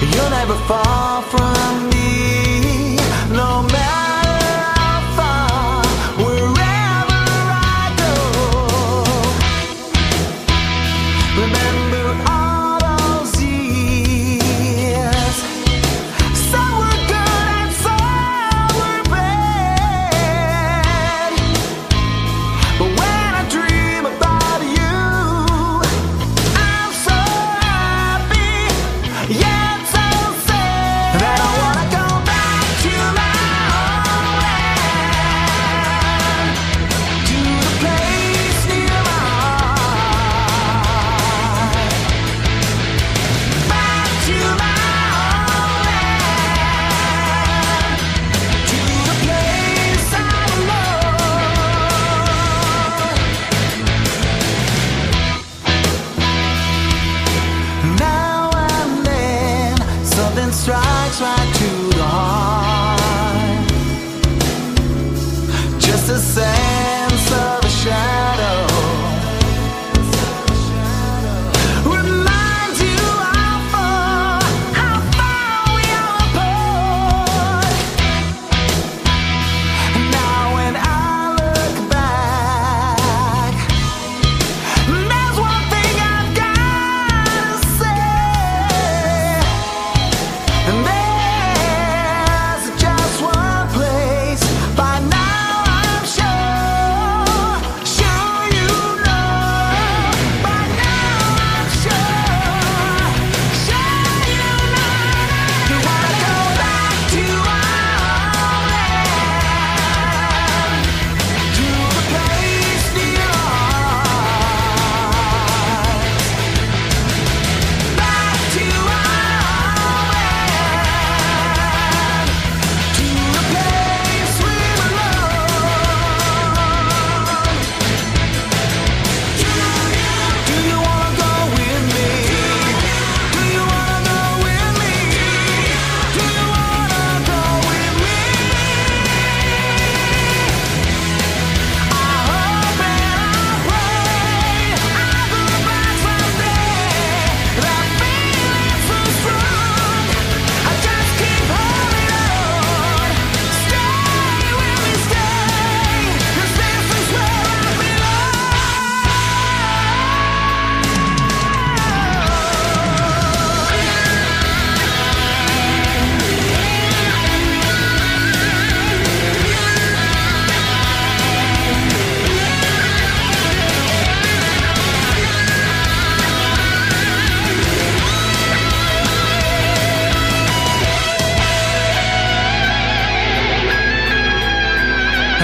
You're never far from me. try to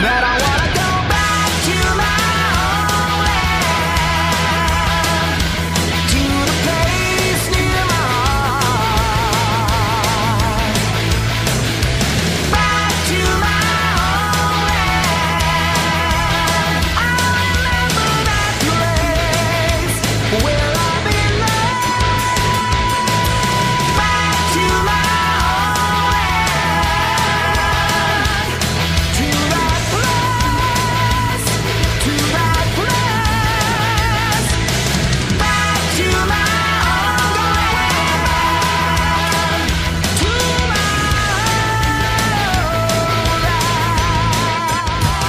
that I